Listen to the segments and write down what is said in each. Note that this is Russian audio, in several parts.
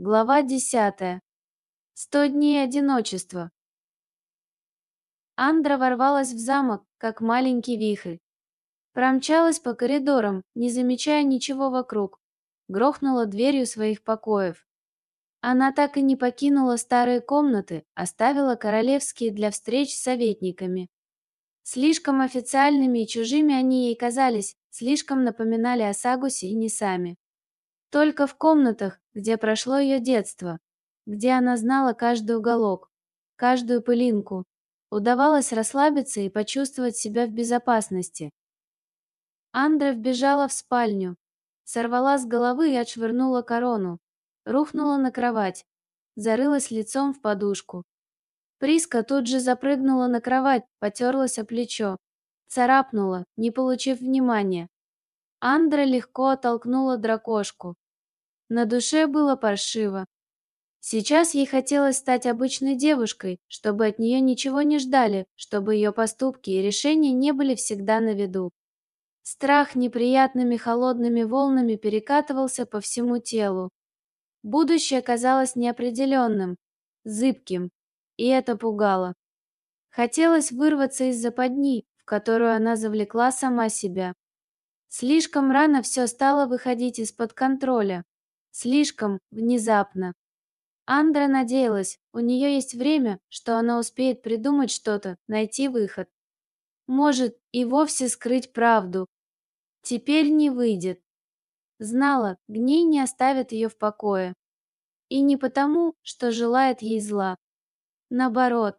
Глава десятая. Сто дней одиночества. Андра ворвалась в замок, как маленький вихрь. Промчалась по коридорам, не замечая ничего вокруг. Грохнула дверью своих покоев. Она так и не покинула старые комнаты, оставила королевские для встреч с советниками. Слишком официальными и чужими они ей казались, слишком напоминали о Сагусе и Несами. Только в комнатах, где прошло ее детство, где она знала каждый уголок, каждую пылинку, удавалось расслабиться и почувствовать себя в безопасности. Андра вбежала в спальню, сорвала с головы и отшвырнула корону, рухнула на кровать, зарылась лицом в подушку. Приска тут же запрыгнула на кровать, потерлась о плечо, царапнула, не получив внимания. Андра легко оттолкнула дракошку. На душе было паршиво. Сейчас ей хотелось стать обычной девушкой, чтобы от нее ничего не ждали, чтобы ее поступки и решения не были всегда на виду. Страх неприятными холодными волнами перекатывался по всему телу. Будущее казалось неопределенным, зыбким, и это пугало. Хотелось вырваться из западни, в которую она завлекла сама себя. Слишком рано все стало выходить из-под контроля. Слишком внезапно. Андра надеялась, у нее есть время, что она успеет придумать что-то, найти выход. Может, и вовсе скрыть правду. Теперь не выйдет. Знала, гней не оставит ее в покое. И не потому, что желает ей зла. Наоборот.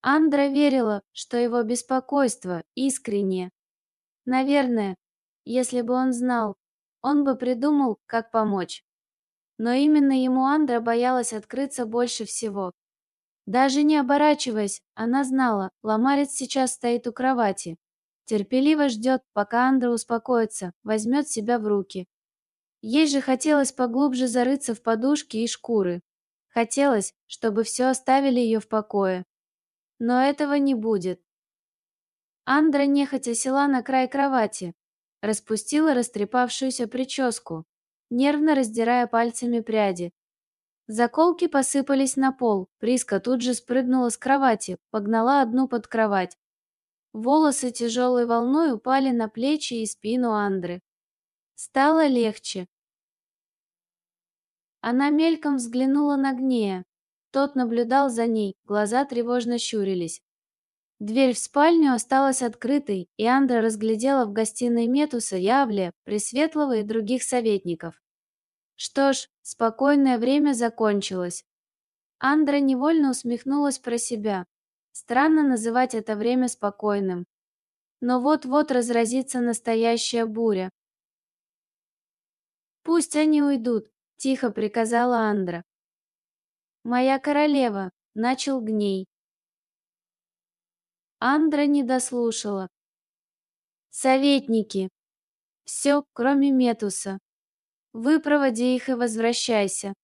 Андра верила, что его беспокойство искреннее. Наверное, если бы он знал, он бы придумал, как помочь. Но именно ему Андра боялась открыться больше всего. Даже не оборачиваясь, она знала, Ламарец сейчас стоит у кровати. Терпеливо ждет, пока Андра успокоится, возьмет себя в руки. Ей же хотелось поглубже зарыться в подушки и шкуры. Хотелось, чтобы все оставили ее в покое. Но этого не будет. Андра нехотя села на край кровати, распустила растрепавшуюся прическу, нервно раздирая пальцами пряди. Заколки посыпались на пол, Приска тут же спрыгнула с кровати, погнала одну под кровать. Волосы тяжелой волной упали на плечи и спину Андры. Стало легче. Она мельком взглянула на Гнея. Тот наблюдал за ней, глаза тревожно щурились. Дверь в спальню осталась открытой, и Андра разглядела в гостиной Метуса, Явле, Пресветлого и других советников. Что ж, спокойное время закончилось. Андра невольно усмехнулась про себя. Странно называть это время спокойным. Но вот-вот разразится настоящая буря. «Пусть они уйдут», — тихо приказала Андра. «Моя королева», — начал Гней. Андра не дослушала. «Советники! Все, кроме Метуса. Выпроводи их и возвращайся».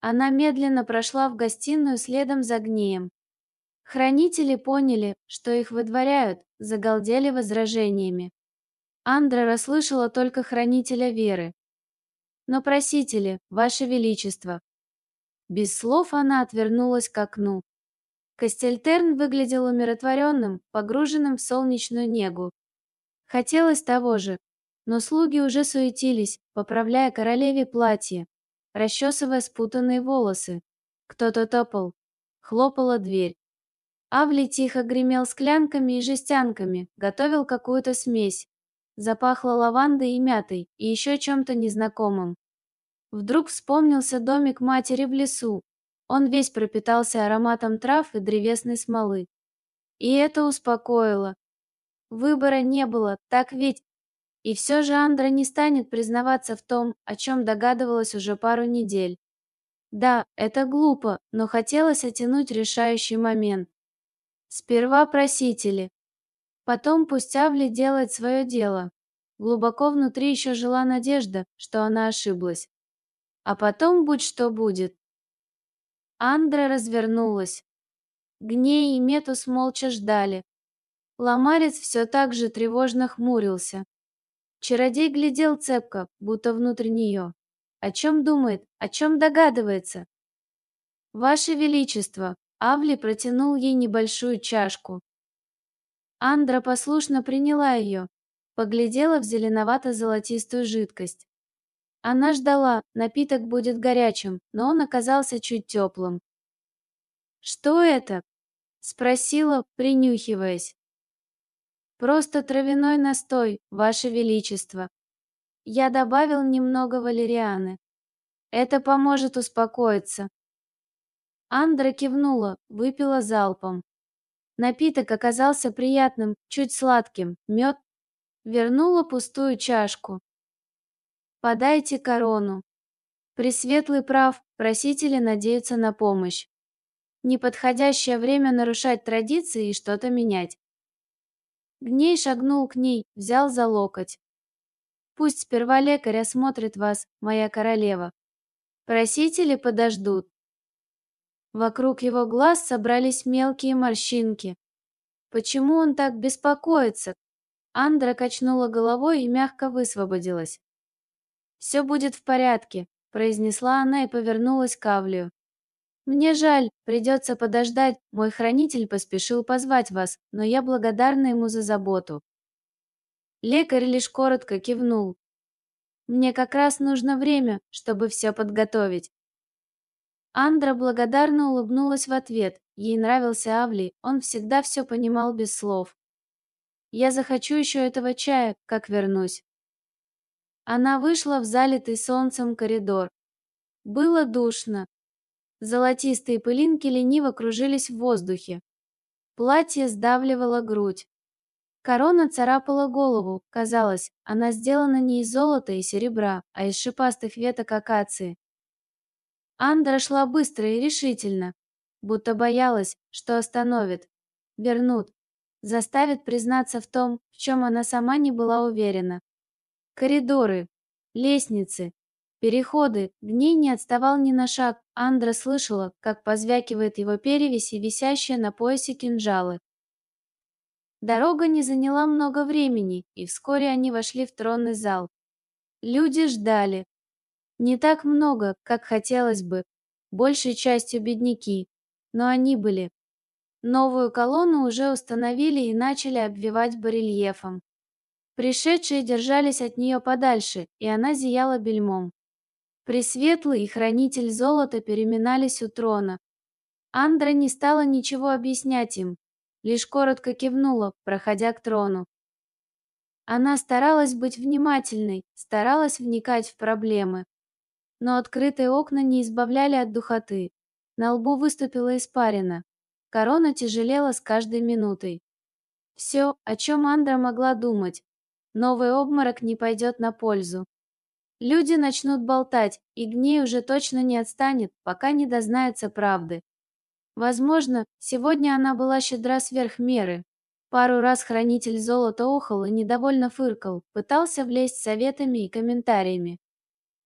Она медленно прошла в гостиную следом за гнеем. Хранители поняли, что их выдворяют, загалдели возражениями. Андра расслышала только хранителя веры. «Но просители, Ваше Величество!» Без слов она отвернулась к окну. Кастельтерн выглядел умиротворенным, погруженным в солнечную негу. Хотелось того же, но слуги уже суетились, поправляя королеве платье, расчесывая спутанные волосы. Кто-то топал. Хлопала дверь. Авли тихо гремел склянками и жестянками, готовил какую-то смесь. Запахло лавандой и мятой, и еще чем-то незнакомым. Вдруг вспомнился домик матери в лесу, он весь пропитался ароматом трав и древесной смолы. И это успокоило. Выбора не было, так ведь... И все же Андра не станет признаваться в том, о чем догадывалась уже пару недель. Да, это глупо, но хотелось оттянуть решающий момент. Сперва просители. Потом пусть Авли делает свое дело. Глубоко внутри еще жила надежда, что она ошиблась. А потом будь что будет. Андра развернулась. Гней и Метус молча ждали. Ломарец все так же тревожно хмурился. Чародей глядел цепко, будто внутрь нее. О чем думает, о чем догадывается? Ваше Величество, Авли протянул ей небольшую чашку. Андра послушно приняла ее, поглядела в зеленовато-золотистую жидкость. Она ждала, напиток будет горячим, но он оказался чуть теплым. «Что это?» — спросила, принюхиваясь. «Просто травяной настой, Ваше Величество. Я добавил немного валерианы. Это поможет успокоиться». Андра кивнула, выпила залпом. Напиток оказался приятным, чуть сладким, мед. Вернула пустую чашку. «Подайте корону». Пресветлый прав, просители надеются на помощь. Неподходящее время нарушать традиции и что-то менять. Гней шагнул к ней, взял за локоть. «Пусть сперва лекарь осмотрит вас, моя королева. Просители подождут. Вокруг его глаз собрались мелкие морщинки. Почему он так беспокоится? Андра качнула головой и мягко высвободилась. «Все будет в порядке», — произнесла она и повернулась к Авлию. «Мне жаль, придется подождать, мой хранитель поспешил позвать вас, но я благодарна ему за заботу». Лекарь лишь коротко кивнул. «Мне как раз нужно время, чтобы все подготовить. Андра благодарно улыбнулась в ответ. Ей нравился Авли, он всегда все понимал без слов. «Я захочу еще этого чая, как вернусь». Она вышла в залитый солнцем коридор. Было душно. Золотистые пылинки лениво кружились в воздухе. Платье сдавливало грудь. Корона царапала голову, казалось, она сделана не из золота и серебра, а из шипастых веток акации. Андра шла быстро и решительно, будто боялась, что остановит, вернут, заставит признаться в том, в чем она сама не была уверена. Коридоры, лестницы, переходы, Гней не отставал ни на шаг. Андра слышала, как позвякивает его перевесь и висящие на поясе кинжалы. Дорога не заняла много времени, и вскоре они вошли в тронный зал. Люди ждали, не так много, как хотелось бы, большей частью бедняки, но они были. Новую колонну уже установили и начали обвивать барельефом. Пришедшие держались от нее подальше, и она зияла бельмом. Пресветлый и хранитель золота переминались у трона. Андра не стала ничего объяснять им, лишь коротко кивнула, проходя к трону. Она старалась быть внимательной, старалась вникать в проблемы но открытые окна не избавляли от духоты. На лбу выступила испарина. Корона тяжелела с каждой минутой. Все, о чем Андра могла думать. Новый обморок не пойдет на пользу. Люди начнут болтать, и Гней уже точно не отстанет, пока не дознается правды. Возможно, сегодня она была щедра сверх меры. Пару раз хранитель золота охал и недовольно фыркал, пытался влезть советами и комментариями.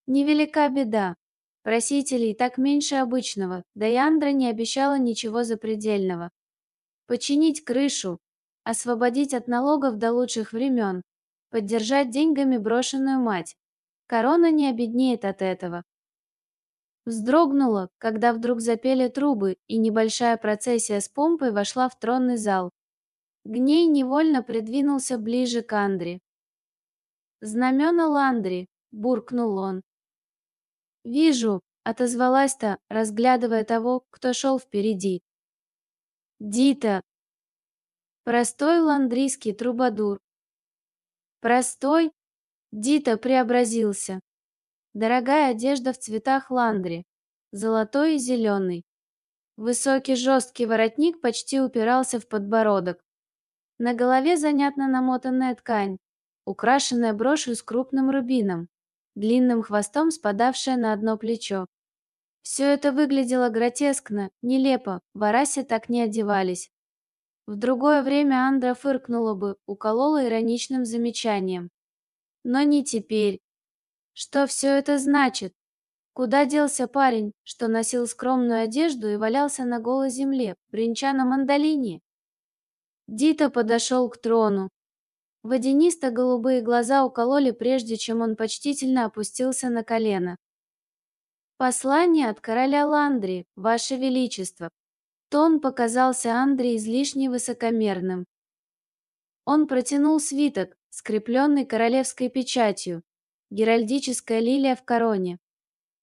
Невелика беда. Просителей так меньше обычного, да и Андра не обещала ничего запредельного. Починить крышу, освободить от налогов до лучших времен, поддержать деньгами брошенную мать. Корона не обеднеет от этого. Вздрогнула, когда вдруг запели трубы, и небольшая процессия с помпой вошла в тронный зал. Гней невольно придвинулся ближе к Андре. «Знамена Ландри!» — буркнул он. «Вижу», — отозвалась-то, разглядывая того, кто шел впереди. «Дита!» Простой ландрийский трубадур. Простой? Дита преобразился. Дорогая одежда в цветах ландри, золотой и зеленый. Высокий жесткий воротник почти упирался в подбородок. На голове занятно намотанная ткань, украшенная брошью с крупным рубином длинным хвостом спадавшая на одно плечо. Все это выглядело гротескно, нелепо, в Арасе так не одевались. В другое время Андра фыркнула бы, уколола ироничным замечанием. Но не теперь. Что все это значит? Куда делся парень, что носил скромную одежду и валялся на голой земле, бренча на мандолине? Дита подошел к трону, Водянисто-голубые глаза укололи, прежде чем он почтительно опустился на колено. Послание от короля Ландри, ваше величество. Тон показался Андре излишне высокомерным. Он протянул свиток, скрепленный королевской печатью, геральдическая лилия в короне.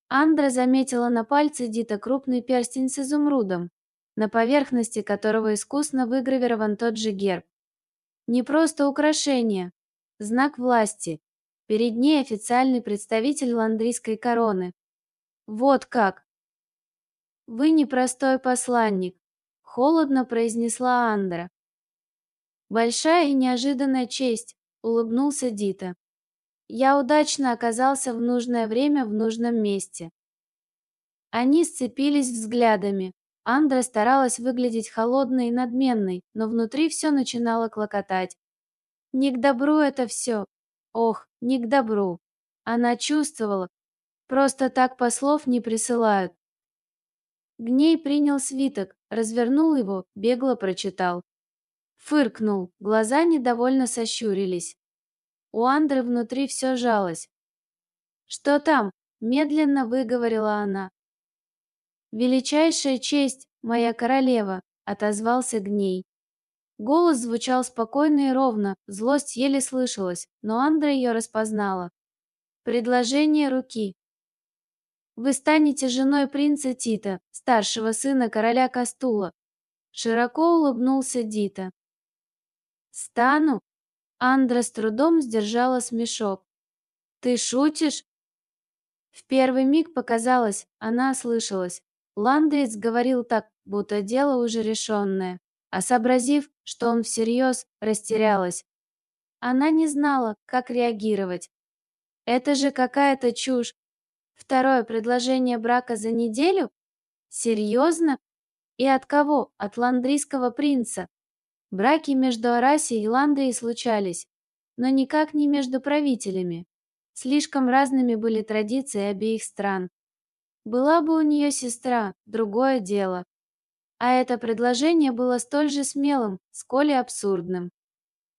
Андра заметила на пальце Дита крупный перстень с изумрудом, на поверхности которого искусно выгравирован тот же герб. Не просто украшение, знак власти. Перед ней официальный представитель ландрийской короны. Вот как. Вы непростой посланник, холодно произнесла Андра. Большая и неожиданная честь, улыбнулся Дита. Я удачно оказался в нужное время в нужном месте. Они сцепились взглядами. Андра старалась выглядеть холодной и надменной, но внутри все начинало клокотать. Не к добру это все. Ох, не к добру. Она чувствовала. Просто так послов не присылают. Гней принял свиток, развернул его, бегло прочитал. Фыркнул, глаза недовольно сощурились. У Андры внутри все жалось. «Что там?» – медленно выговорила она. «Величайшая честь, моя королева!» – отозвался Гней. Голос звучал спокойно и ровно, злость еле слышалась, но Андра ее распознала. «Предложение руки. Вы станете женой принца Тита, старшего сына короля Кастула». Широко улыбнулся Дита. «Стану?» Андра с трудом сдержала смешок. «Ты шутишь?» В первый миг показалось, она ослышалась. Ландриц говорил так, будто дело уже решенное, а сообразив, что он всерьез, растерялась. Она не знала, как реагировать. Это же какая-то чушь. Второе предложение брака за неделю? Серьезно? И от кого? От ландрийского принца. Браки между Арасией и Ландрией случались, но никак не между правителями. Слишком разными были традиции обеих стран. Была бы у нее сестра, другое дело. А это предложение было столь же смелым, сколь и абсурдным.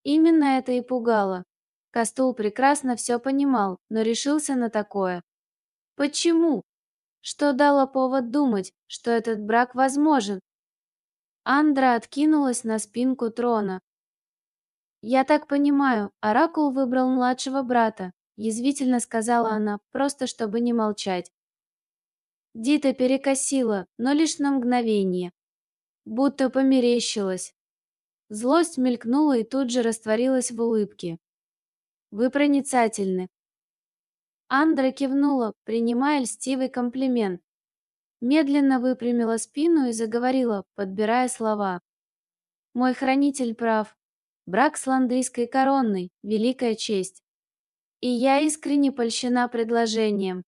Именно это и пугало. Кастул прекрасно все понимал, но решился на такое. Почему? Что дало повод думать, что этот брак возможен, Андра откинулась на спинку трона. «Я так понимаю, Оракул выбрал младшего брата», — язвительно сказала она, просто чтобы не молчать. Дита перекосила, но лишь на мгновение. Будто померещилась. Злость мелькнула и тут же растворилась в улыбке. «Вы проницательны». Андра кивнула, принимая льстивый комплимент, медленно выпрямила спину и заговорила, подбирая слова. «Мой хранитель прав. Брак с ландрийской короной – великая честь. И я искренне польщена предложением.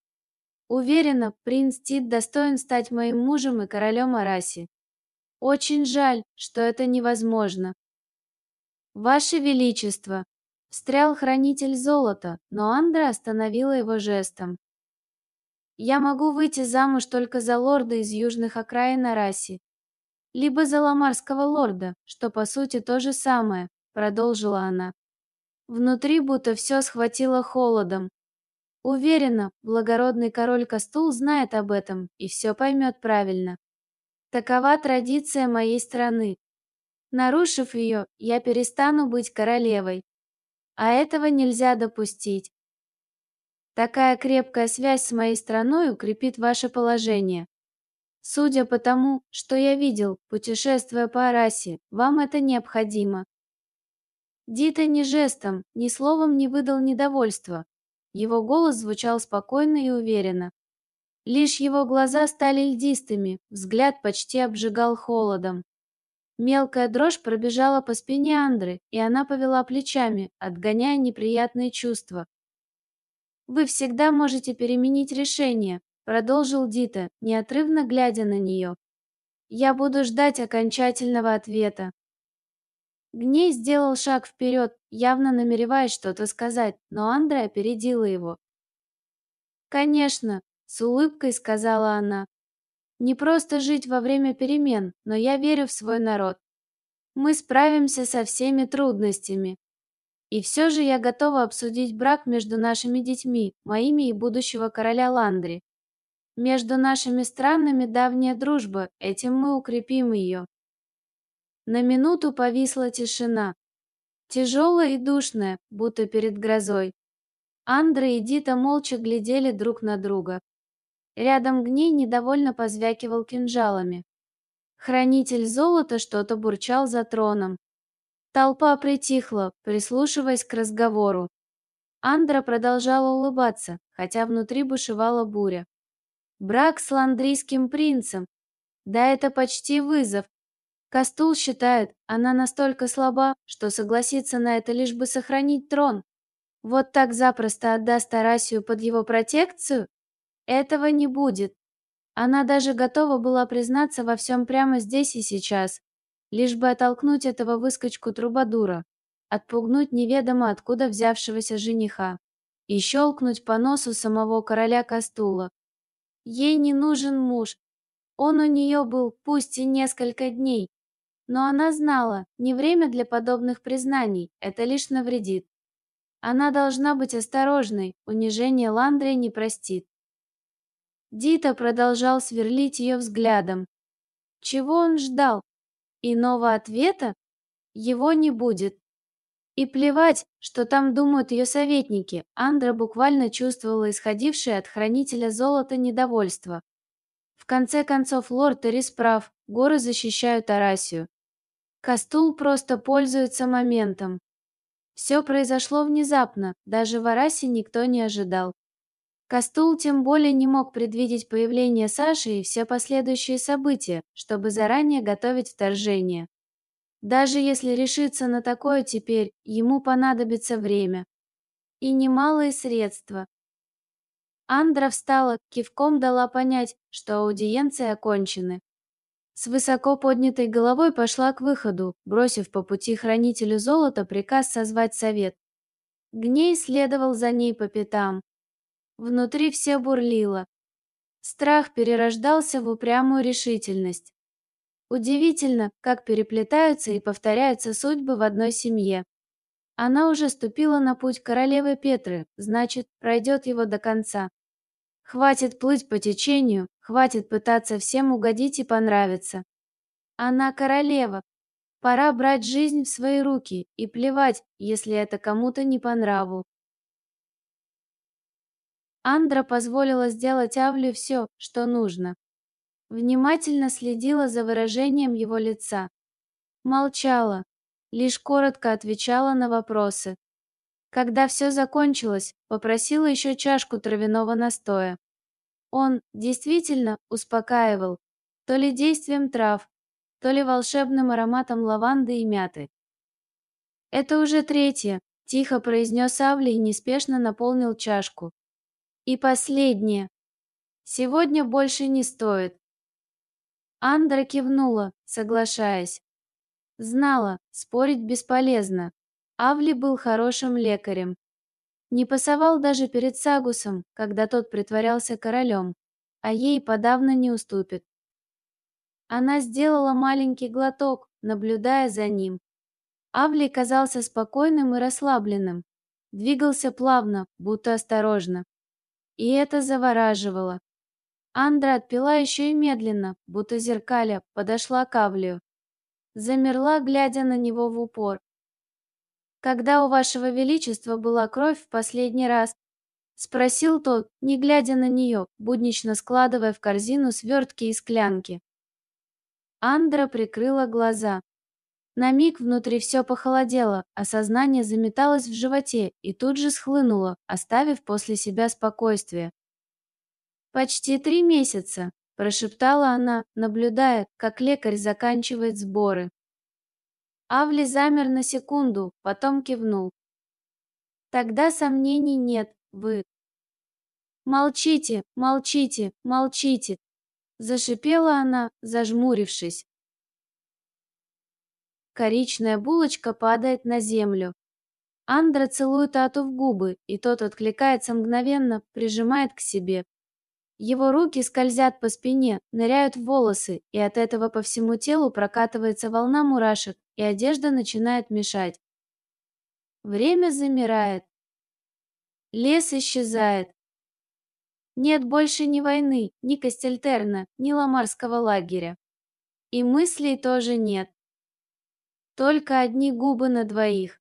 Уверена, принц Тит достоин стать моим мужем и королем Араси. Очень жаль, что это невозможно. Ваше Величество!» Встрял хранитель золота, но Андра остановила его жестом. Я могу выйти замуж только за лорда из южных окраин Араси, либо за ламарского лорда, что по сути то же самое, продолжила она. Внутри будто все схватило холодом. Уверена, благородный король Кастул знает об этом и все поймет правильно. Такова традиция моей страны. Нарушив ее, я перестану быть королевой. А этого нельзя допустить. Такая крепкая связь с моей страной укрепит ваше положение. Судя по тому, что я видел, путешествуя по Арасе, вам это необходимо. Дита ни жестом, ни словом не выдал недовольства. Его голос звучал спокойно и уверенно. Лишь его глаза стали льдистыми, взгляд почти обжигал холодом. Мелкая дрожь пробежала по спине Андры, и она повела плечами, отгоняя неприятные чувства. Вы всегда можете переменить решение, продолжил Дита, неотрывно глядя на нее. Я буду ждать окончательного ответа. Гней сделал шаг вперед, явно намереваясь что-то сказать, но Андре опередила его. «Конечно», — с улыбкой сказала она. «Не просто жить во время перемен, но я верю в свой народ. Мы справимся со всеми трудностями. И все же я готова обсудить брак между нашими детьми, моими и будущего короля Ландри. Между нашими странами давняя дружба, этим мы укрепим ее. На минуту повисла тишина. Тяжелая и душная, будто перед грозой. Андра и Дита молча глядели друг на друга. Рядом Гней недовольно позвякивал кинжалами. Хранитель золота что-то бурчал за троном. Толпа притихла, прислушиваясь к разговору. Андра продолжала улыбаться, хотя внутри бушевала буря. Брак с ландрийским принцем. Да это почти вызов. Кастул считает, она настолько слаба, что согласится на это лишь бы сохранить трон. Вот так запросто отдаст Тарасию под его протекцию? Этого не будет. Она даже готова была признаться во всем прямо здесь и сейчас, лишь бы оттолкнуть этого выскочку Трубадура, отпугнуть неведомо откуда взявшегося жениха и щелкнуть по носу самого короля Кастула. Ей не нужен муж. Он у нее был, пусть и несколько дней. Но она знала, не время для подобных признаний, это лишь навредит. Она должна быть осторожной, унижение Ландрия не простит. Дита продолжал сверлить ее взглядом. Чего он ждал? Иного ответа его не будет. И плевать, что там думают ее советники, Андра буквально чувствовала исходившее от хранителя золота недовольство. В конце концов, лорд Эрис прав, горы защищают Арасию. Кастул просто пользуется моментом. Все произошло внезапно, даже в Арасе никто не ожидал. Кастул тем более не мог предвидеть появление Саши и все последующие события, чтобы заранее готовить вторжение. Даже если решиться на такое теперь, ему понадобится время. И немалые средства. Андра встала, кивком дала понять, что аудиенции окончены. С высоко поднятой головой пошла к выходу, бросив по пути хранителю золота приказ созвать совет. Гней следовал за ней по пятам, Внутри все бурлило. Страх перерождался в упрямую решительность. Удивительно, как переплетаются и повторяются судьбы в одной семье. Она уже ступила на путь королевы Петры, значит, пройдет его до конца. Хватит плыть по течению, хватит пытаться всем угодить и понравиться. Она королева. Пора брать жизнь в свои руки и плевать, если это кому-то не по нраву. Андра позволила сделать Авле все, что нужно. Внимательно следила за выражением его лица. Молчала, лишь коротко отвечала на вопросы. Когда все закончилось, попросила еще чашку травяного настоя. Он действительно успокаивал, то ли действием трав, то ли волшебным ароматом лаванды и мяты. «Это уже третье», — тихо произнес Авли и неспешно наполнил чашку. И последнее. Сегодня больше не стоит. Андра кивнула, соглашаясь. Знала, спорить бесполезно. Авли был хорошим лекарем. Не пасовал даже перед Сагусом, когда тот притворялся королем, а ей подавно не уступит. Она сделала маленький глоток, наблюдая за ним. Авли казался спокойным и расслабленным. Двигался плавно, будто осторожно. И это завораживало. Андра отпила еще и медленно, будто зеркаля, подошла к Авлию. Замерла, глядя на него в упор. «Когда у вашего величества была кровь в последний раз?» Спросил тот, не глядя на нее, буднично складывая в корзину свертки и склянки. Андра прикрыла глаза. На миг внутри все похолодело, а сознание заметалось в животе и тут же схлынуло, оставив после себя спокойствие. «Почти три месяца», – прошептала она, наблюдая, как лекарь заканчивает сборы. Авли замер на секунду, потом кивнул. «Тогда сомнений нет, вы...» «Молчите, молчите, молчите!» – зашипела она, зажмурившись. Коричная булочка падает на землю. Андра целует Ату в губы, и тот откликается мгновенно, прижимает к себе. Его руки скользят по спине, ныряют в волосы, и от этого по всему телу прокатывается волна мурашек, и одежда начинает мешать. Время замирает. Лес исчезает. Нет больше ни войны, ни Кастельтерна, ни Ламарского лагеря. И мыслей тоже нет. Только одни губы на двоих.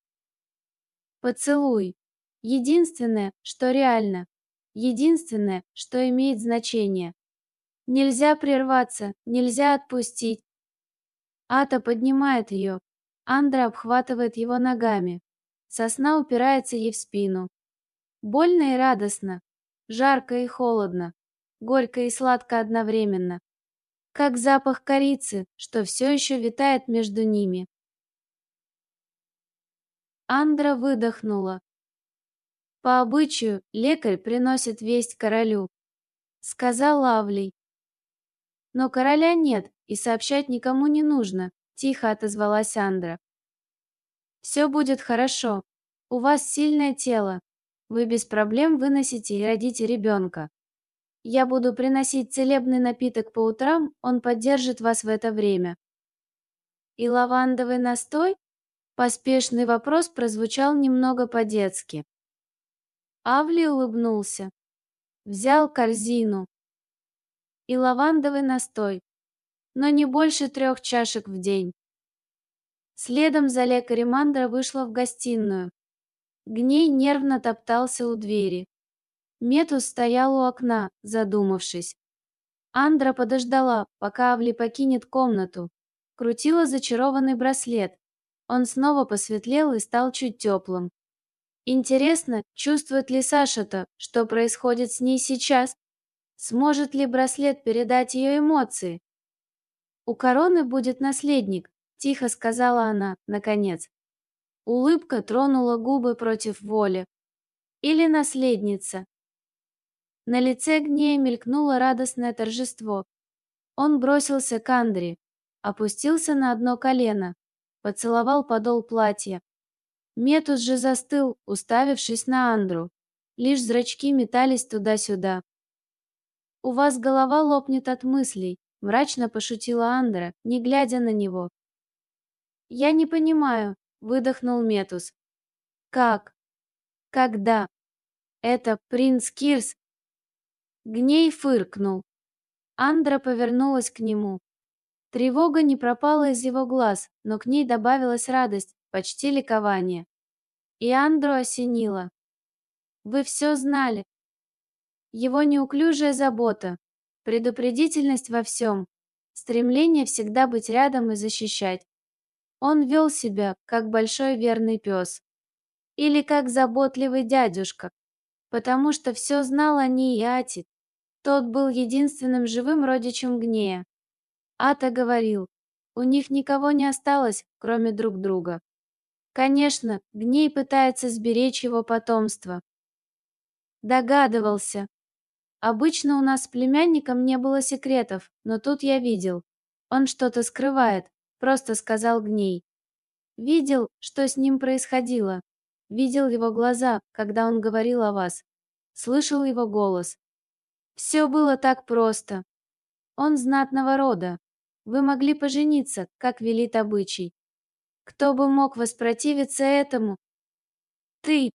Поцелуй. Единственное, что реально. Единственное, что имеет значение. Нельзя прерваться, нельзя отпустить. Ата поднимает ее. Андра обхватывает его ногами. Сосна упирается ей в спину. Больно и радостно. Жарко и холодно. Горько и сладко одновременно. Как запах корицы, что все еще витает между ними. Андра выдохнула. По обычаю, лекарь приносит весть королю. Сказал Лавлей. Но короля нет, и сообщать никому не нужно, тихо отозвалась Андра. Все будет хорошо. У вас сильное тело. Вы без проблем выносите и родите ребенка. Я буду приносить целебный напиток по утрам, он поддержит вас в это время. И лавандовый настой? Поспешный вопрос прозвучал немного по-детски. Авли улыбнулся. Взял корзину. И лавандовый настой. Но не больше трех чашек в день. Следом за лекарем Андра вышла в гостиную. Гней нервно топтался у двери. Метус стоял у окна, задумавшись. Андра подождала, пока Авли покинет комнату. Крутила зачарованный браслет. Он снова посветлел и стал чуть теплым. Интересно, чувствует ли Саша-то, что происходит с ней сейчас? Сможет ли браслет передать ее эмоции? У короны будет наследник, тихо сказала она, наконец. Улыбка тронула губы против воли. Или наследница. На лице Гнея мелькнуло радостное торжество. Он бросился к Андре, опустился на одно колено, поцеловал подол платья. Метус же застыл, уставившись на Андру. Лишь зрачки метались туда-сюда. «У вас голова лопнет от мыслей», — мрачно пошутила Андра, не глядя на него. «Я не понимаю», — выдохнул Метус. «Как? Когда? Это принц Кирс?» Гней фыркнул. Андра повернулась к нему. Тревога не пропала из его глаз, но к ней добавилась радость, почти ликование. И Андру осенило. Вы все знали. Его неуклюжая забота, предупредительность во всем, стремление всегда быть рядом и защищать. Он вел себя, как большой верный пес. Или как заботливый дядюшка, потому что все знал о ней и Ати. Тот был единственным живым родичем Гнея. Ата говорил, у них никого не осталось, кроме друг друга. Конечно, Гней пытается сберечь его потомство. Догадывался. Обычно у нас с племянником не было секретов, но тут я видел. Он что-то скрывает, просто сказал Гней. Видел, что с ним происходило. Видел его глаза, когда он говорил о вас. Слышал его голос. Все было так просто. Он знатного рода. Вы могли пожениться, как велит обычай. Кто бы мог воспротивиться этому? Ты!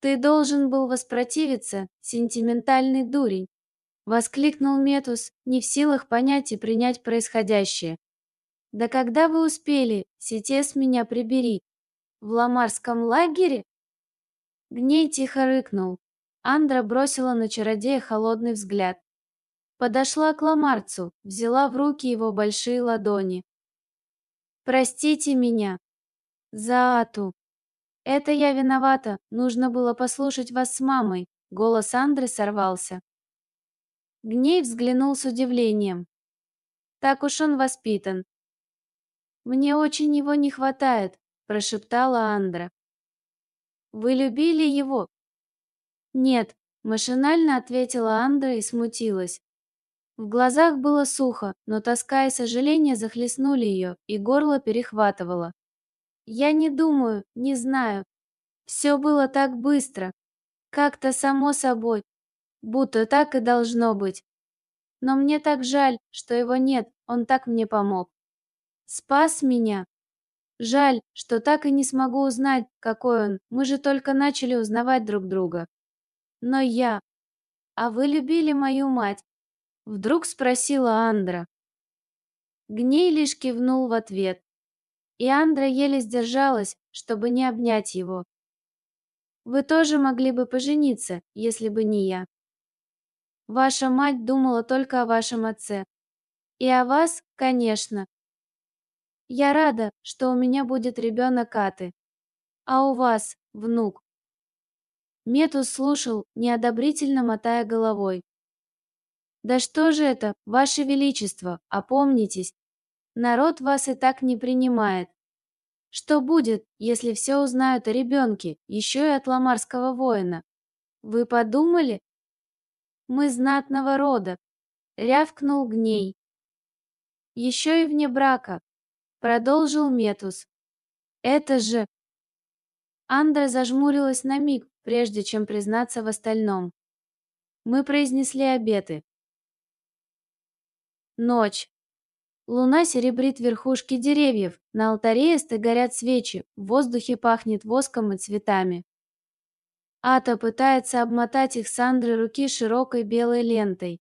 Ты должен был воспротивиться, сентиментальный дурень! Воскликнул Метус, не в силах понять и принять происходящее. Да когда вы успели, сетес меня прибери. В ламарском лагере? Гней тихо рыкнул. Андра бросила на чародея холодный взгляд. Подошла к ламарцу, взяла в руки его большие ладони. Простите меня. За Ату. Это я виновата. Нужно было послушать вас с мамой. Голос Андры сорвался. Гней взглянул с удивлением. Так уж он воспитан. Мне очень его не хватает, прошептала Андра. Вы любили его? Нет, машинально ответила Андра и смутилась. В глазах было сухо, но тоска и сожаление захлестнули ее, и горло перехватывало. Я не думаю, не знаю. Все было так быстро, как-то само собой, будто так и должно быть. Но мне так жаль, что его нет, он так мне помог. Спас меня. Жаль, что так и не смогу узнать, какой он. Мы же только начали узнавать друг друга. Но я А вы любили мою мать? Вдруг спросила Андра. Гней лишь кивнул в ответ. И Андра еле сдержалась, чтобы не обнять его. Вы тоже могли бы пожениться, если бы не я. Ваша мать думала только о вашем отце. И о вас, конечно. Я рада, что у меня будет ребенок Аты. А у вас, внук. Метус слушал, неодобрительно мотая головой. Да что же это, ваше величество, опомнитесь. Народ вас и так не принимает. Что будет, если все узнают о ребенке, еще и от ламарского воина? Вы подумали? Мы знатного рода, рявкнул Гней. Еще и вне брака, продолжил Метус. Это же... Андра зажмурилась на миг, прежде чем признаться в остальном. Мы произнесли обеты. Ночь. Луна серебрит верхушки деревьев, на алтаре эсты горят свечи, в воздухе пахнет воском и цветами. Ата пытается обмотать их с Андры руки широкой белой лентой.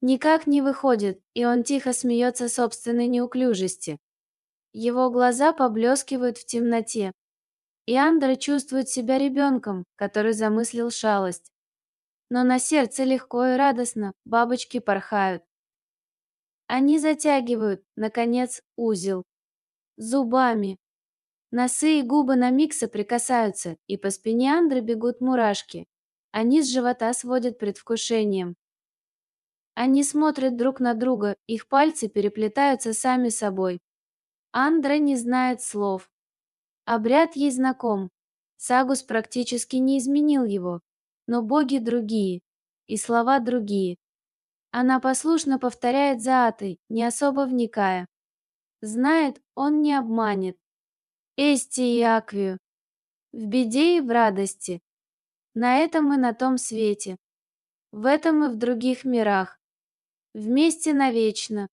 Никак не выходит, и он тихо смеется собственной неуклюжести. Его глаза поблескивают в темноте. И Андра чувствует себя ребенком, который замыслил шалость. Но на сердце легко и радостно, бабочки порхают. Они затягивают, наконец, узел. Зубами. Носы и губы на миг соприкасаются, и по спине Андры бегут мурашки. Они с живота сводят предвкушением. Они смотрят друг на друга, их пальцы переплетаются сами собой. Андра не знает слов. Обряд ей знаком. Сагус практически не изменил его, но боги другие, и слова другие. Она послушно повторяет за Атой, не особо вникая. Знает, он не обманет. Эсти и Аквию. В беде и в радости. На этом и на том свете. В этом и в других мирах. Вместе навечно.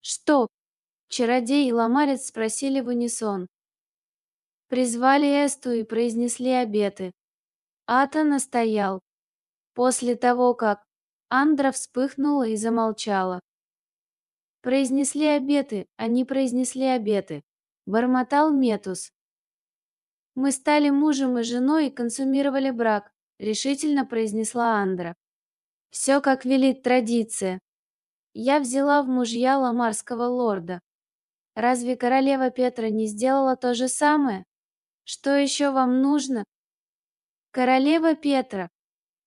Что? Чародей и ломарец спросили в унисон. Призвали Эсту и произнесли обеты. Ата настоял. После того, как Андра вспыхнула и замолчала. Произнесли обеты, они произнесли обеты. Бормотал Метус. Мы стали мужем и женой и консумировали брак, решительно произнесла Андра. Все, как велит традиция. Я взяла в мужья ламарского лорда. Разве королева Петра не сделала то же самое? Что еще вам нужно? Королева Петра,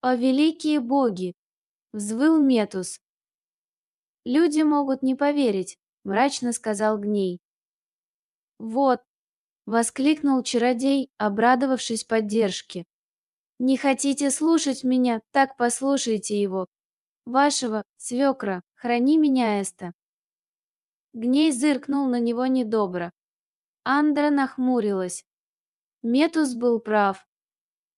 «О великие боги!» — взвыл Метус. «Люди могут не поверить», — мрачно сказал Гней. «Вот!» — воскликнул чародей, обрадовавшись поддержке. «Не хотите слушать меня, так послушайте его. Вашего, свекра, храни меня, Эста». Гней зыркнул на него недобро. Андра нахмурилась. Метус был прав.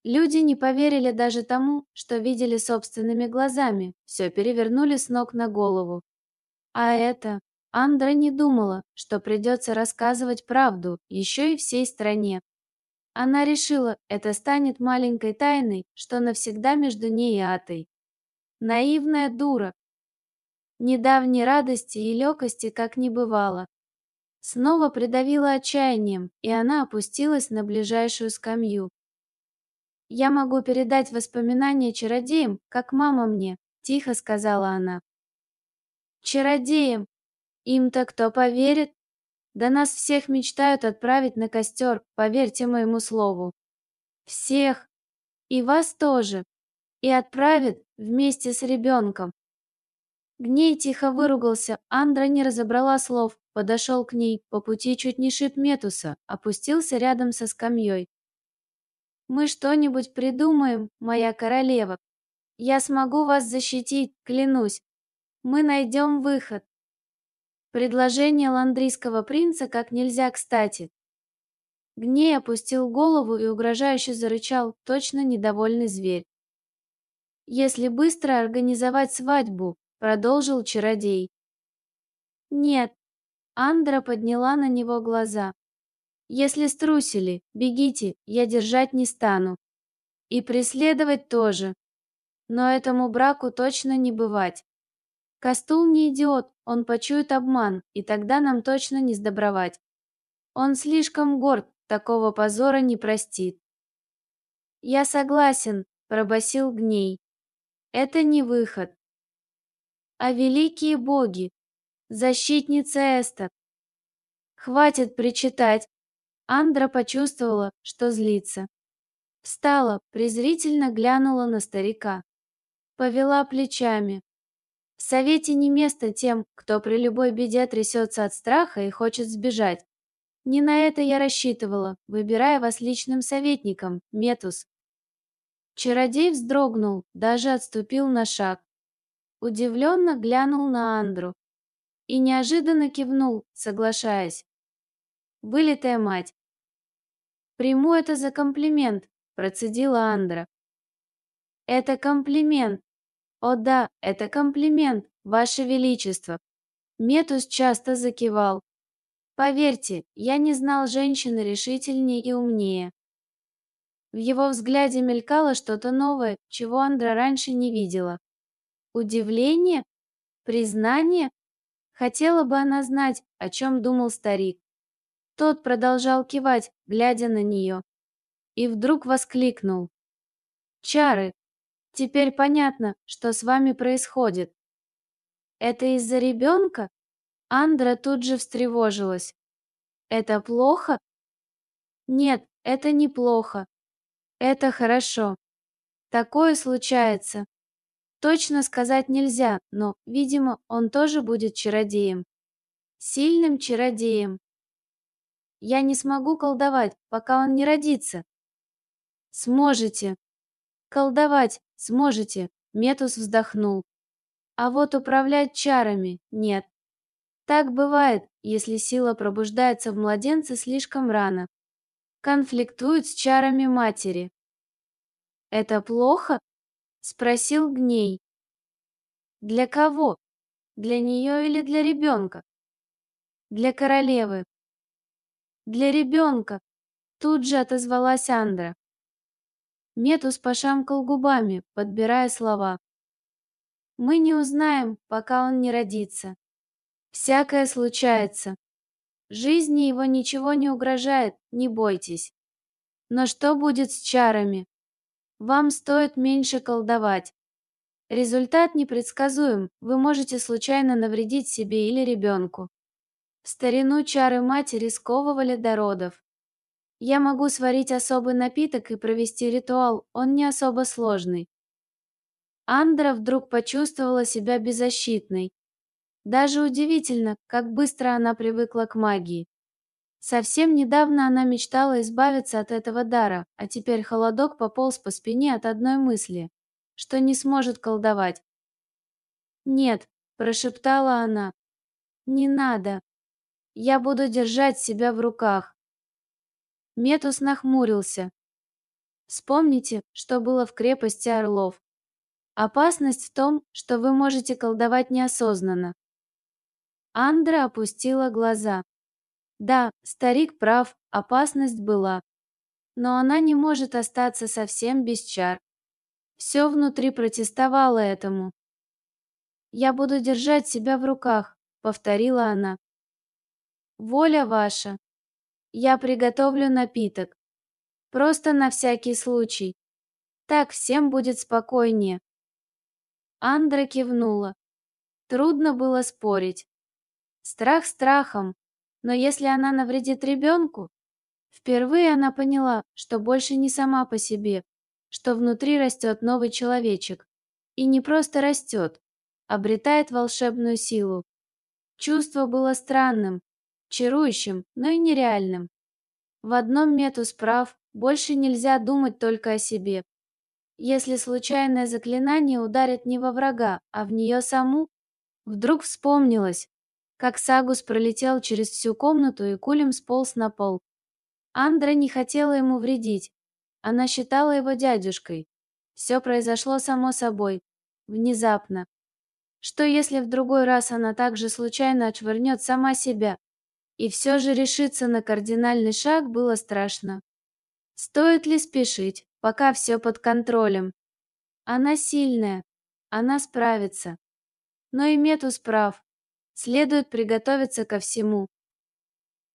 Люди не поверили даже тому, что видели собственными глазами, все перевернули с ног на голову. А это... Андра не думала, что придется рассказывать правду еще и всей стране. Она решила, это станет маленькой тайной, что навсегда между ней и Атой. Наивная дура. Недавней радости и легкости как не бывало. Снова придавила отчаянием, и она опустилась на ближайшую скамью. «Я могу передать воспоминания чародеям, как мама мне», — тихо сказала она. «Чародеям? Им-то кто поверит? Да нас всех мечтают отправить на костер, поверьте моему слову. Всех. И вас тоже. И отправят вместе с ребенком». Гней тихо выругался, Андра не разобрала слов, подошел к ней, по пути чуть не шип Метуса, опустился рядом со скамьей. Мы что-нибудь придумаем, моя королева. Я смогу вас защитить, клянусь. Мы найдем выход. Предложение ландрийского принца как нельзя кстати. Гней опустил голову и угрожающе зарычал, точно недовольный зверь. Если быстро организовать свадьбу, продолжил чародей. Нет. Андра подняла на него глаза. Если струсили, бегите, я держать не стану. И преследовать тоже. Но этому браку точно не бывать. Костул не идиот, он почует обман, и тогда нам точно не сдобровать. Он слишком горд, такого позора не простит. Я согласен, пробасил Гней. Это не выход. А великие боги, защитница Эстер. Хватит причитать. Андра почувствовала, что злится. Встала, презрительно глянула на старика. Повела плечами. В совете не место тем, кто при любой беде трясется от страха и хочет сбежать. Не на это я рассчитывала, выбирая вас личным советником, Метус. Чародей вздрогнул, даже отступил на шаг. Удивленно глянул на Андру и неожиданно кивнул, соглашаясь. Вылитая мать. Приму это за комплимент, процедила Андра. Это комплимент. О да, это комплимент, ваше величество. Метус часто закивал. Поверьте, я не знал женщины решительнее и умнее. В его взгляде мелькало что-то новое, чего Андра раньше не видела. Удивление? Признание? Хотела бы она знать, о чем думал старик. Тот продолжал кивать, глядя на нее. И вдруг воскликнул. «Чары! Теперь понятно, что с вами происходит. Это из-за ребенка?» Андра тут же встревожилась. «Это плохо?» «Нет, это неплохо. Это хорошо. Такое случается. Точно сказать нельзя, но, видимо, он тоже будет чародеем. Сильным чародеем. Я не смогу колдовать, пока он не родится. Сможете. Колдовать сможете, Метус вздохнул. А вот управлять чарами нет. Так бывает, если сила пробуждается в младенце слишком рано. Конфликтует с чарами матери. Это плохо? Спросил Гней. Для кого? Для нее или для ребенка? Для королевы. Для ребенка. Тут же отозвалась Андра. Метус пошамкал губами, подбирая слова. Мы не узнаем, пока он не родится. Всякое случается. Жизни его ничего не угрожает, не бойтесь. Но что будет с чарами? Вам стоит меньше колдовать. Результат непредсказуем, вы можете случайно навредить себе или ребенку. В старину чары матери сковывали до родов. Я могу сварить особый напиток и провести ритуал, он не особо сложный. Андра вдруг почувствовала себя беззащитной. Даже удивительно, как быстро она привыкла к магии. Совсем недавно она мечтала избавиться от этого дара, а теперь холодок пополз по спине от одной мысли, что не сможет колдовать. «Нет», — прошептала она, — «не надо. Я буду держать себя в руках». Метус нахмурился. Вспомните, что было в крепости Орлов. Опасность в том, что вы можете колдовать неосознанно. Андра опустила глаза. Да, старик прав, опасность была. Но она не может остаться совсем без чар. Все внутри протестовало этому. «Я буду держать себя в руках», — повторила она. «Воля ваша. Я приготовлю напиток. Просто на всякий случай. Так всем будет спокойнее». Андра кивнула. Трудно было спорить. Страх страхом, но если она навредит ребенку... Впервые она поняла, что больше не сама по себе, что внутри растет новый человечек. И не просто растет, обретает волшебную силу. Чувство было странным, чарующим, но и нереальным. В одном мету справ больше нельзя думать только о себе. Если случайное заклинание ударит не во врага, а в нее саму, вдруг вспомнилось, как Сагус пролетел через всю комнату и кулем сполз на пол. Андра не хотела ему вредить. Она считала его дядюшкой. Все произошло само собой, внезапно. Что если в другой раз она также случайно отшвырнет сама себя? И все же решиться на кардинальный шаг было страшно. Стоит ли спешить, пока все под контролем? Она сильная, она справится. Но и Метус прав. Следует приготовиться ко всему.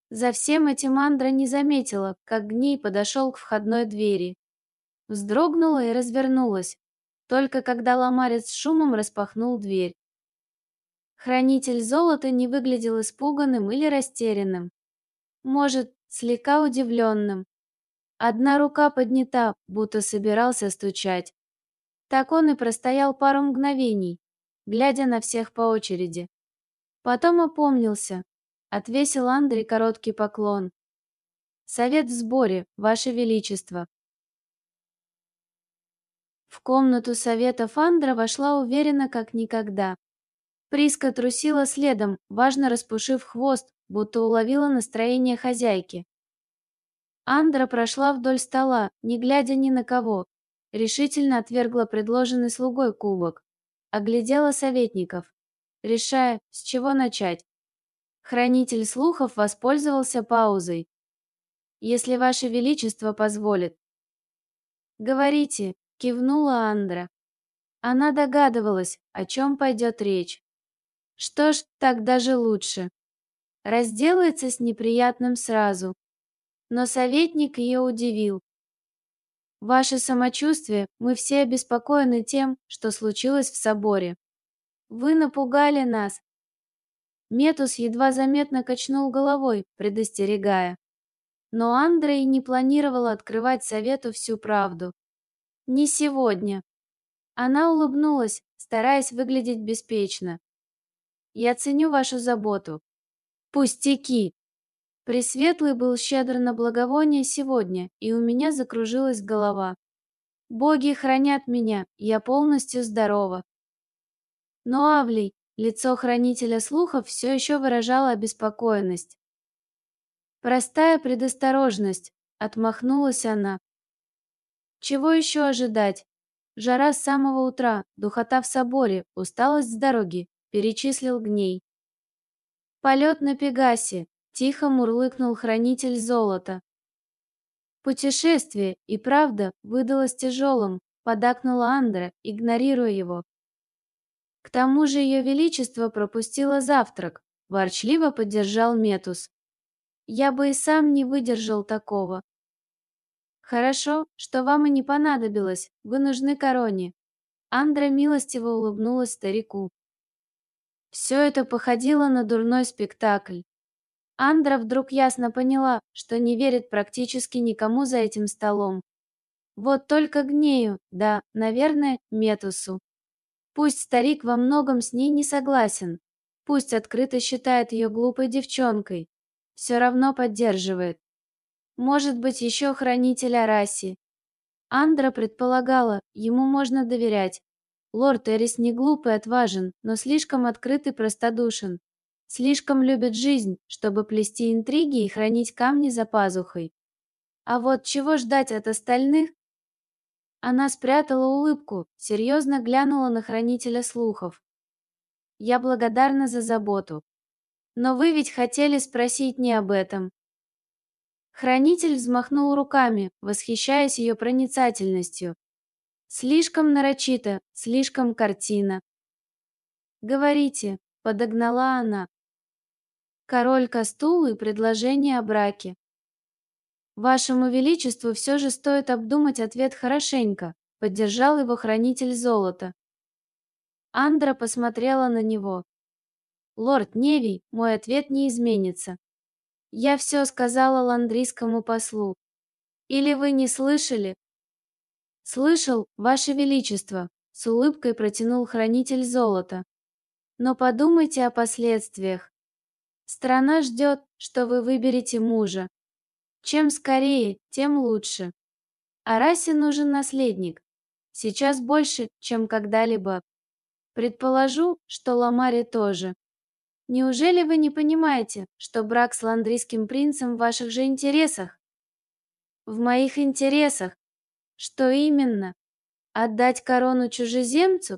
За всем этим Андра не заметила, как Гней подошел к входной двери. Вздрогнула и развернулась, только когда ломарец с шумом распахнул дверь. Хранитель золота не выглядел испуганным или растерянным. Может, слегка удивленным. Одна рука поднята, будто собирался стучать. Так он и простоял пару мгновений, глядя на всех по очереди. Потом опомнился, отвесил Андре короткий поклон. «Совет в сборе, Ваше Величество!» В комнату совета Фандра вошла уверенно, как никогда. Приска трусила следом, важно распушив хвост, будто уловила настроение хозяйки. Андра прошла вдоль стола, не глядя ни на кого, решительно отвергла предложенный слугой кубок, оглядела советников, решая, с чего начать. Хранитель слухов воспользовался паузой. «Если Ваше Величество позволит». «Говорите», — кивнула Андра. Она догадывалась, о чем пойдет речь. Что ж, так даже лучше. Разделается с неприятным сразу. Но советник ее удивил. Ваше самочувствие, мы все обеспокоены тем, что случилось в соборе. Вы напугали нас. Метус едва заметно качнул головой, предостерегая. Но Андрей не планировала открывать совету всю правду. Не сегодня. Она улыбнулась, стараясь выглядеть беспечно. Я ценю вашу заботу. Пустяки, Пресветлый был щедр на благовоние сегодня, и у меня закружилась голова. Боги хранят меня, я полностью здорова. Но Авлий, лицо хранителя слухов, все еще выражало обеспокоенность. Простая предосторожность, отмахнулась она. Чего еще ожидать? Жара с самого утра, духота в соборе, усталость с дороги, перечислил гней. Полет на Пегасе, Тихо мурлыкнул хранитель золота. Путешествие и правда выдалось тяжелым, подакнула Андра, игнорируя его. К тому же ее величество пропустило завтрак, ворчливо поддержал Метус. Я бы и сам не выдержал такого. Хорошо, что вам и не понадобилось, вы нужны короне. Андра милостиво улыбнулась старику. Все это походило на дурной спектакль. Андра вдруг ясно поняла, что не верит практически никому за этим столом. Вот только Гнею, да, наверное, Метусу. Пусть старик во многом с ней не согласен, пусть открыто считает ее глупой девчонкой, все равно поддерживает. Может быть, еще хранитель Араси. Андра предполагала, ему можно доверять. Лорд Эрис не глупый, отважен, но слишком открыт и простодушен. Слишком любит жизнь, чтобы плести интриги и хранить камни за пазухой. А вот чего ждать от остальных? Она спрятала улыбку, серьезно глянула на хранителя слухов. Я благодарна за заботу. Но вы ведь хотели спросить не об этом. Хранитель взмахнул руками, восхищаясь ее проницательностью. Слишком нарочито, слишком картина. Говорите, подогнала она. Король Кастул и предложение о браке. Вашему величеству все же стоит обдумать ответ хорошенько, поддержал его хранитель золота. Андра посмотрела на него. Лорд Невий, мой ответ не изменится. Я все сказала ландрийскому послу. Или вы не слышали? Слышал, ваше величество, с улыбкой протянул хранитель золота. Но подумайте о последствиях. Страна ждет, что вы выберете мужа. Чем скорее, тем лучше. А расе нужен наследник. Сейчас больше, чем когда-либо. Предположу, что Ламаре тоже. Неужели вы не понимаете, что брак с ландрийским принцем в ваших же интересах? В моих интересах. Что именно? Отдать корону чужеземцу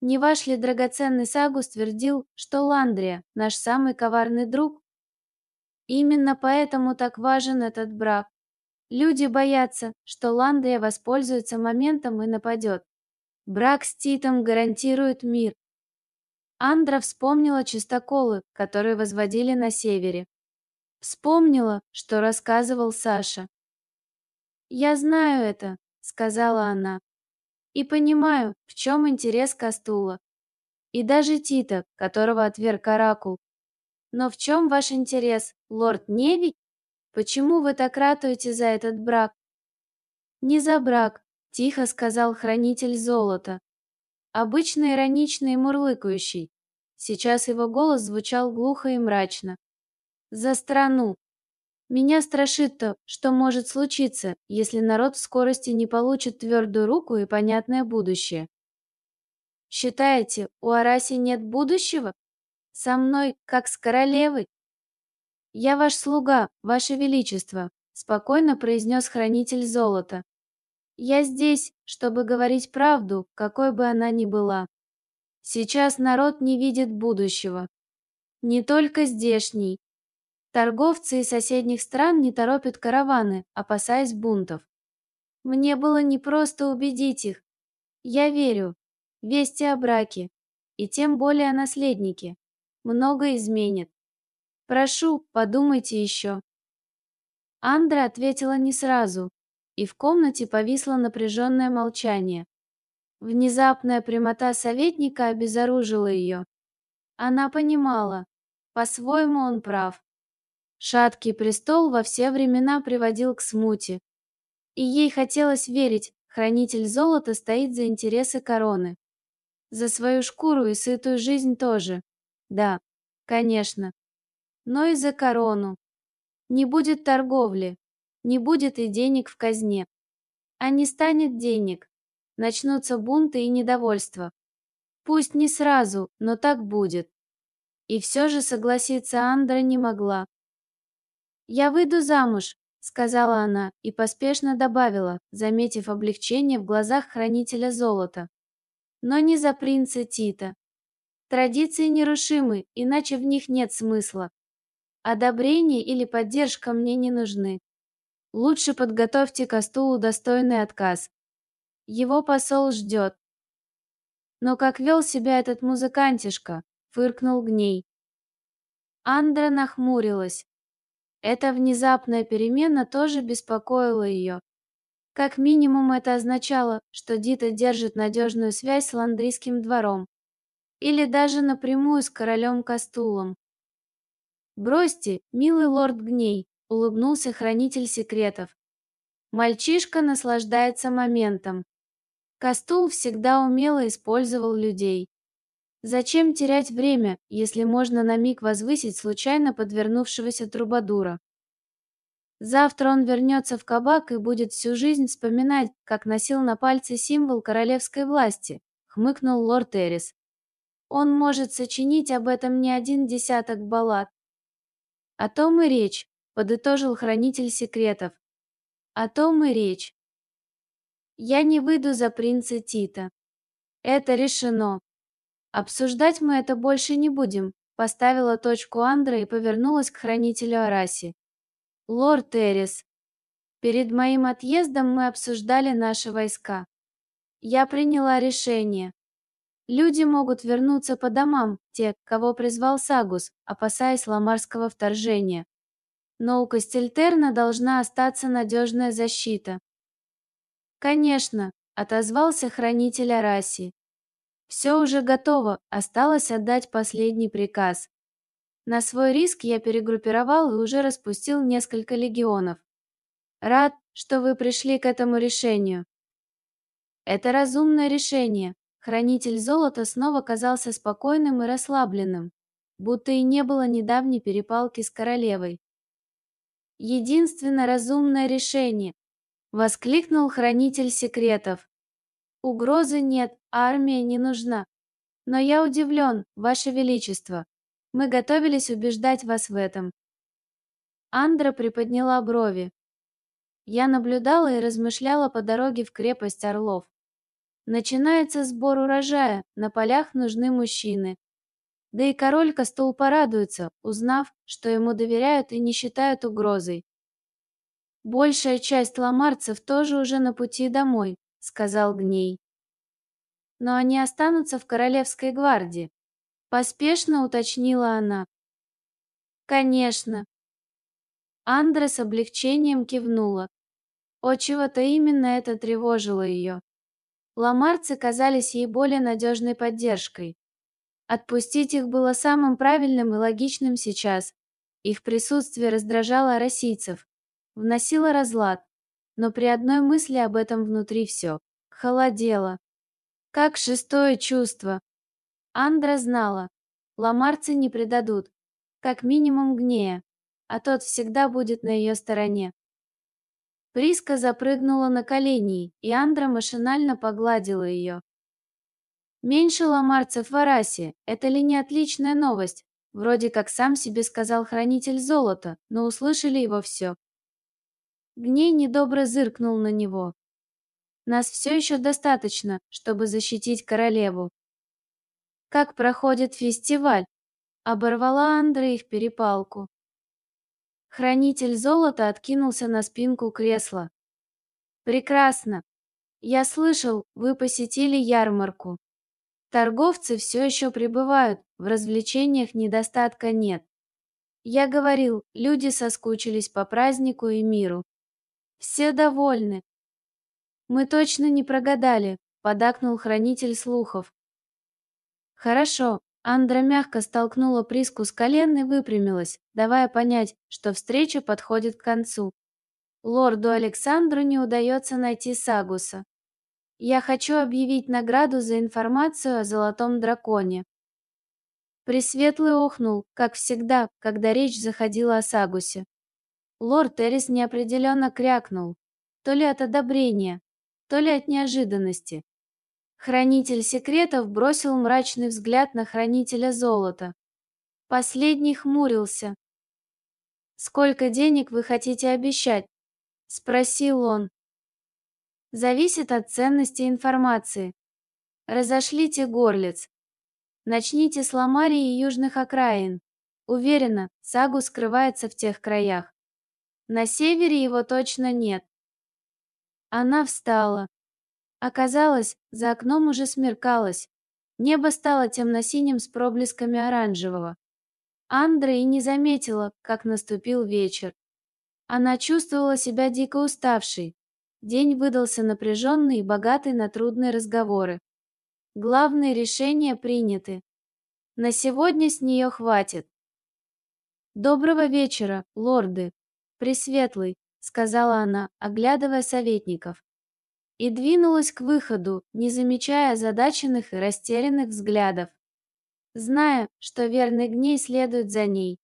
не ваш ли драгоценный Сагус твердил, что Ландрия – наш самый коварный друг? Именно поэтому так важен этот брак. Люди боятся, что Ландрия воспользуется моментом и нападет. Брак с Титом гарантирует мир. Андра вспомнила чистоколы, которые возводили на севере. Вспомнила, что рассказывал Саша. «Я знаю это», — сказала она. «И понимаю, в чем интерес Кастула. И даже Тита, которого отверг Оракул. Но в чем ваш интерес, лорд Неви? Почему вы так ратуете за этот брак?» «Не за брак», — тихо сказал хранитель золота. Обычно ироничный и мурлыкающий. Сейчас его голос звучал глухо и мрачно. «За страну!» Меня страшит то, что может случиться, если народ в скорости не получит твердую руку и понятное будущее. Считаете, у Араси нет будущего? Со мной, как с королевой? Я ваш слуга, ваше величество, спокойно произнес хранитель золота. Я здесь, чтобы говорить правду, какой бы она ни была. Сейчас народ не видит будущего. Не только здешний, Торговцы из соседних стран не торопят караваны, опасаясь бунтов. Мне было непросто убедить их. Я верю. Вести о браке. И тем более о наследнике. Много изменит. Прошу, подумайте еще. Андра ответила не сразу, и в комнате повисло напряженное молчание. Внезапная прямота советника обезоружила ее. Она понимала, по-своему он прав. Шаткий престол во все времена приводил к смуте. И ей хотелось верить, хранитель золота стоит за интересы короны. За свою шкуру и сытую жизнь тоже. Да, конечно. Но и за корону. Не будет торговли, не будет и денег в казне. А не станет денег. Начнутся бунты и недовольство. Пусть не сразу, но так будет. И все же согласиться Андра не могла. «Я выйду замуж», — сказала она и поспешно добавила, заметив облегчение в глазах хранителя золота. «Но не за принца Тита. Традиции нерушимы, иначе в них нет смысла. Одобрение или поддержка мне не нужны. Лучше подготовьте к стулу достойный отказ. Его посол ждет». Но как вел себя этот музыкантишка, фыркнул гней. Андра нахмурилась. Эта внезапная перемена тоже беспокоила ее. Как минимум это означало, что Дита держит надежную связь с ландрийским двором. Или даже напрямую с королем Кастулом. «Бросьте, милый лорд Гней», — улыбнулся хранитель секретов. Мальчишка наслаждается моментом. Кастул всегда умело использовал людей. Зачем терять время, если можно на миг возвысить случайно подвернувшегося трубадура? Завтра он вернется в кабак и будет всю жизнь вспоминать, как носил на пальце символ королевской власти, хмыкнул лорд Эрис. Он может сочинить об этом не один десяток баллад. О том и речь, подытожил хранитель секретов. О том и речь. Я не выйду за принца Тита. Это решено. Обсуждать мы это больше не будем, поставила точку Андра и повернулась к хранителю Араси. Лорд Эрис, перед моим отъездом мы обсуждали наши войска. Я приняла решение. Люди могут вернуться по домам, те, кого призвал Сагус, опасаясь ламарского вторжения. Но у Кастельтерна должна остаться надежная защита. Конечно, отозвался хранитель Араси. Все уже готово, осталось отдать последний приказ. На свой риск я перегруппировал и уже распустил несколько легионов. Рад, что вы пришли к этому решению. Это разумное решение. Хранитель золота снова казался спокойным и расслабленным, будто и не было недавней перепалки с королевой. Единственно разумное решение, воскликнул хранитель секретов. Угрозы нет, армия не нужна. Но я удивлен, Ваше Величество. Мы готовились убеждать вас в этом. Андра приподняла брови. Я наблюдала и размышляла по дороге в крепость Орлов. Начинается сбор урожая, на полях нужны мужчины. Да и король Костул порадуется, узнав, что ему доверяют и не считают угрозой. Большая часть ламарцев тоже уже на пути домой, сказал Гней. Но они останутся в Королевской гвардии. Поспешно уточнила она. Конечно. Андра с облегчением кивнула. О, чего-то именно это тревожило ее. Ламарцы казались ей более надежной поддержкой. Отпустить их было самым правильным и логичным сейчас. Их присутствие раздражало российцев, вносило разлад, но при одной мысли об этом внутри все холодело. Как шестое чувство. Андра знала, ламарцы не предадут, как минимум гнея, а тот всегда будет на ее стороне. Приска запрыгнула на колени, и Андра машинально погладила ее. Меньше ламарцев в Арасе, это ли не отличная новость? Вроде как сам себе сказал хранитель золота, но услышали его все. Гней недобро зыркнул на него. Нас все еще достаточно, чтобы защитить королеву. Как проходит фестиваль? Оборвала Андра их перепалку. Хранитель золота откинулся на спинку кресла. Прекрасно. Я слышал, вы посетили ярмарку. Торговцы все еще пребывают, в развлечениях недостатка нет. Я говорил, люди соскучились по празднику и миру. Все довольны. Мы точно не прогадали, подакнул хранитель слухов. Хорошо, Андра мягко столкнула Приску с колен и выпрямилась, давая понять, что встреча подходит к концу. Лорду Александру не удается найти Сагуса. Я хочу объявить награду за информацию о Золотом Драконе. Пресветлый охнул, как всегда, когда речь заходила о Сагусе. Лорд Эрис неопределенно крякнул, то ли от одобрения, то ли от неожиданности. Хранитель секретов бросил мрачный взгляд на хранителя золота. Последний хмурился. «Сколько денег вы хотите обещать?» — спросил он. «Зависит от ценности информации. Разошлите горлиц. Начните с Ламарии и южных окраин. Уверена, Сагу скрывается в тех краях. На севере его точно нет». Она встала. Оказалось, за окном уже смеркалось. Небо стало темно-синим с проблесками оранжевого. Андра и не заметила, как наступил вечер. Она чувствовала себя дико уставшей. День выдался напряженный и богатый на трудные разговоры. Главные решения приняты. На сегодня с нее хватит. «Доброго вечера, лорды!» «Пресветлый», — сказала она, оглядывая советников и двинулась к выходу, не замечая озадаченных и растерянных взглядов, зная, что верный гней следует за ней.